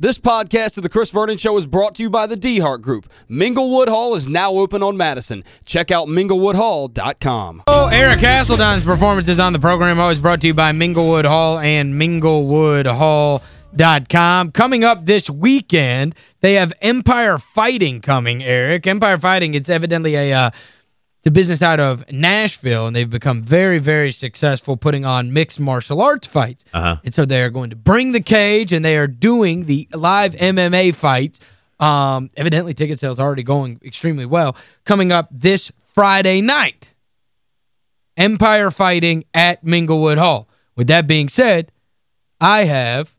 This podcast of The Chris Vernon Show is brought to you by the DeHart Group. Minglewood Hall is now open on Madison. Check out minglewoodhall.com. Oh, Eric Hasseltine's performances on the program always brought to you by Minglewood Hall and minglewoodhall.com. Coming up this weekend, they have Empire Fighting coming, Eric. Empire Fighting, it's evidently a... Uh, a business out of Nashville, and they've become very, very successful putting on mixed martial arts fights. Uh -huh. And so they are going to bring the cage, and they are doing the live MMA fights. Um, evidently, ticket sales are already going extremely well. Coming up this Friday night, Empire Fighting at Minglewood Hall. With that being said, I have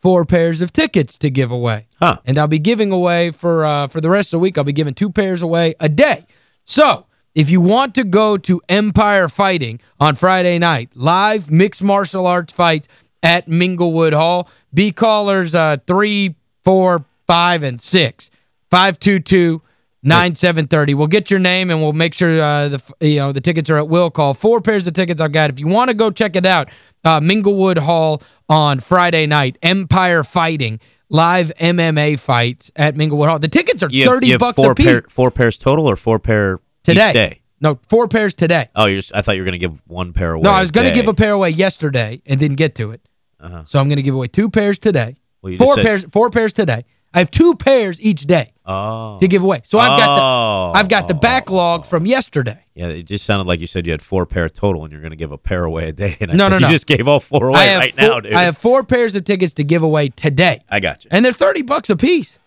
four pairs of tickets to give away. Huh. And I'll be giving away for uh, for the rest of the week, I'll be giving two pairs away a day. So, if you want to go to Empire Fighting on Friday night, live mixed martial arts fights at Minglewood Hall, be callers uh, 3, 4, 5, and 6. 522 9730. We'll get your name and we'll make sure uh, the you know the tickets are at will call. Four pairs of tickets I've got. If you want to go check it out, uh, Minglewood Hall on Friday night, Empire Fighting, live MMA fights at Minglewood Hall. The tickets are you have, 30 you have bucks four a piece. pair, four pairs total or four pair today. each day? No, four pairs today. Oh, you're just, I thought you were going to give one pair away No, I was going to give a pair away yesterday and didn't get to it. Uh -huh. So I'm going to give away two pairs today. Well, four pairs four pairs today. I have two pairs each day Oh. to give away. So I've got the Oh. I've got the backlog from yesterday. Yeah, it just sounded like you said you had four pair total and you're going to give a pair away a day. And I No, said no, you no. just gave all four away right four, now, dude. I have four pairs of tickets to give away today. I got you. And they're 30 bucks a piece.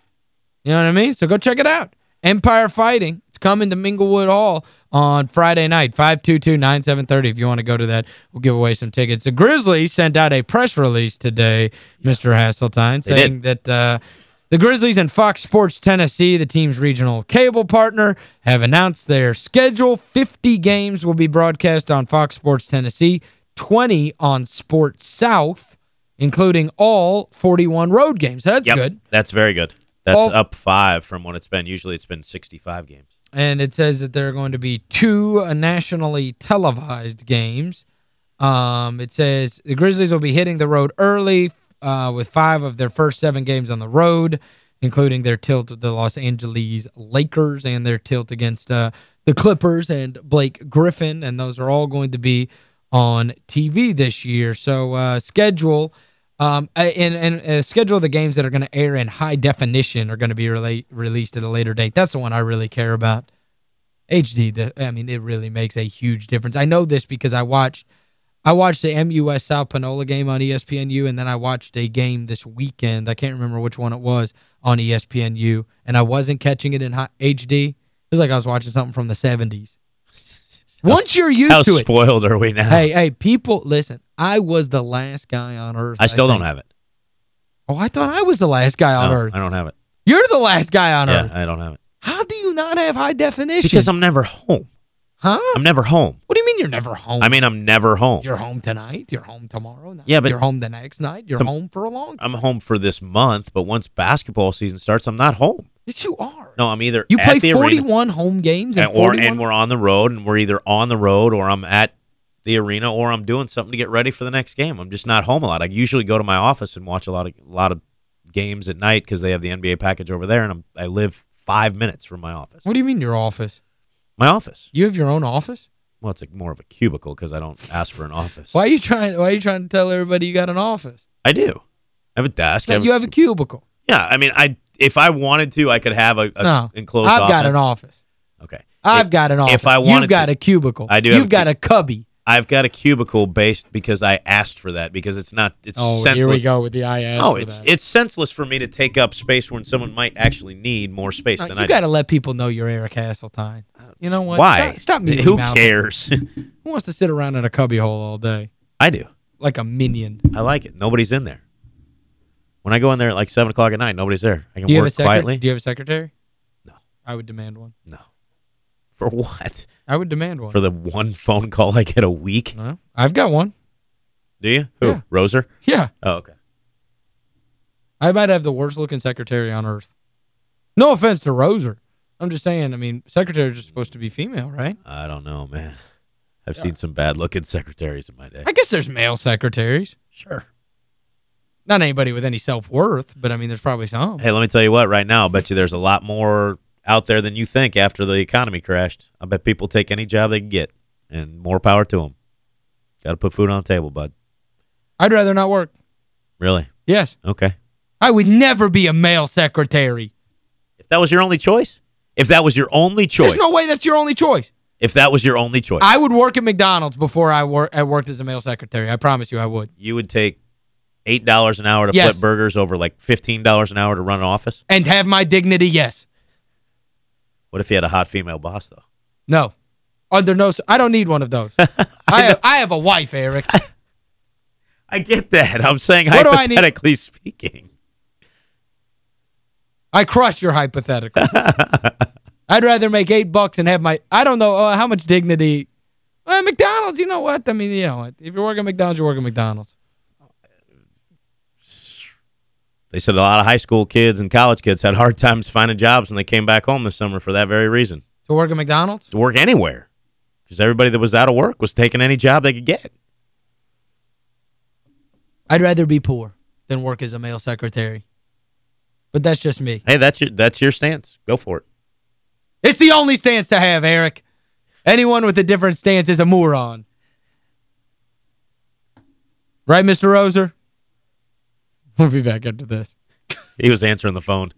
You know what I mean? So go check it out. Empire Fighting. It's coming to Minglewood Hall on Friday night, 522-9730. If you want to go to that, we'll give away some tickets. The Grizzlies sent out a press release today, Mr. Hasseltine, They saying that uh, the Grizzlies and Fox Sports Tennessee, the team's regional cable partner, have announced their schedule. 50 games will be broadcast on Fox Sports Tennessee, 20 on Sports South, including all 41 road games. That's Yep, good. That's very good. That's All- up five from what it's been. Usually it's been 65 games. and it says that there are going to be two uh, nationally televised games. Um, it says the Grizzlies will be hitting the road early uh, with five of their first seven games on the road, including their tilt with the Los Angeles Lakers and their tilt against uh, the Clippers and Blake Griffin, and those are all going to be on TV this year. So uh, schedule um, and, and uh, schedule of the games that are going to air in high definition are going to be rela released at a later date. That's the one I really care about. HD, the, I mean, it really makes a huge difference. I know this because I watched I watched the MUS South Panola game on ESPNU, and then I watched a game this weekend. I can't remember which one it was on ESPNU, and I wasn't catching it in high, HD. It was like I was watching something from the 70s. Once you're used How to it. spoiled are we now? Hey, hey, people, listen. I was the last guy on earth. I still don't have it. Oh, I thought I was the last guy on No, earth. I don't have it. You're the last guy on yeah, earth. I don't have it. How do you not have high definition? Because I'm never home. Huh? I'm never home. What do you mean you're never home? I mean, I'm never home. You're home tonight. You're home tomorrow night. Yeah, but- You're home the next night. You're home for a long time. I'm home for this month, but once basketball season starts, I'm not home. Yes, you are. No, I'm either You at play the arena 41 home games and and, or 41 and we're on the road and we're either on the road or I'm at the arena or I'm doing something to get ready for the next game. I'm just not home a lot. I usually go to my office and watch a lot of a lot of games at night because they have the NBA package over there, and I'm, I live five minutes from my office. What do you mean your office? My office. You have your own office? Well, it's like more of a cubicle because I don't ask for an office. Why are you trying why are you trying to tell everybody you got an office? I do. I have a desk. No, have, you have a cubicle. yeah, I mean, I if I wanted to, I could have a, a No, enclosed I've office. got an office. Okay. I've If- got an office. if I wanted You've got to- a cubicle. I do You've a got a cubby. I've got a cubicle based because I asked for that because it's not it's Oh, senseless. here we go with the IS. Oh, for it's that. it's senseless for me to take up space when someone might actually need more space No, than you I got to let people know you're Eric Hasseltine. You know what? Why? Stop, stop meaty Who cares? Who wants to sit around in a cubbyhole all day I do. like a minion? I like it. Nobody's in there. When I go in there at like 7 o'clock at night, nobody's there. I can Do you have a work secret- quietly. Do you have a secretary? No. I would demand one. No. For what? I would demand one. For the one phone call I get a week? no, I've got one. Do you? Who? Yeah. Roser? Yeah. Oh, okay. I might have the worst looking secretary on earth. No offense to Roser. I'm just saying, I mean, secretaries are supposed to be female, right? I don't know, man. I've Yeah. seen some bad looking secretaries in my day. I guess there's male secretaries. Sure. Not anybody with any self-worth, but I mean, there's probably some. Hey, let me tell you what, right now, I bet you there's a lot more out there than you think after the economy crashed. I bet people take any job they can get, and more power to them. Got to put food on the table, bud. I'd rather not work. Really? Yes. Okay. I would never be a male secretary. If that was your only choice? If that was your only choice? There's no way that's your only choice. If that was your only choice? I would work at McDonald's before I, wor I worked as a male secretary. I promise you I would. You would take $8 an hour to Yes. flip burgers over like $15 an hour to run an office? And have my dignity, yes. What if you had a hot female boss, though? No. Under no... I don't need one of those. I, have, I have a wife, Eric. I get that. I'm saying What I hypothetically speaking. I crush your hypothetical. I'd rather make eight bucks and have my... I don't know uh, how much dignity... Uh, McDonald's, you know what? I mean, you know? If you're working at McDonald's, you're working at McDonald's. They said a lot of high school kids and college kids had hard times finding jobs when they came back home this summer for that very reason. To work at McDonald's? To work anywhere. Because everybody that was out of work was taking any job they could get. I'd rather be poor than work as a male secretary. But that's just me. Hey, that's your that's your stance. Go for it. It's the only stance to have, Eric. Anyone with a different stance is a moron. Right, Mr. Roser? We'll be back after this. He was answering the phone.